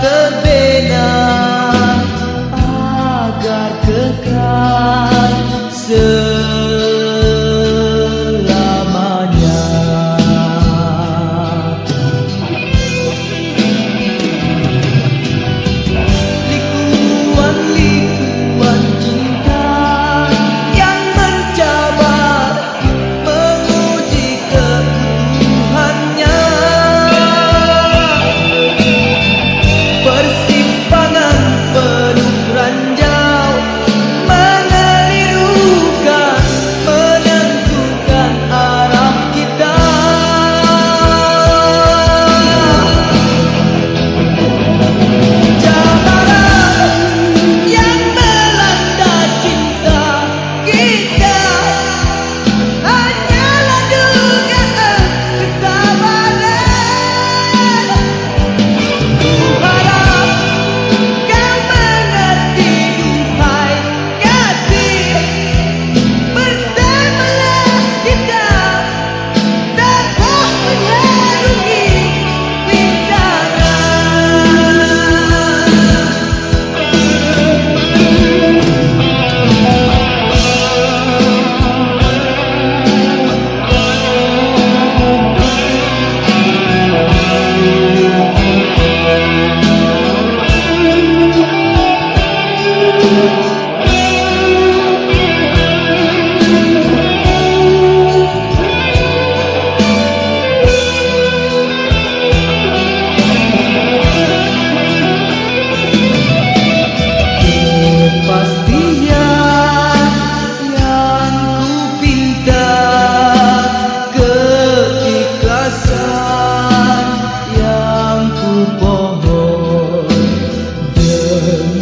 the bed love.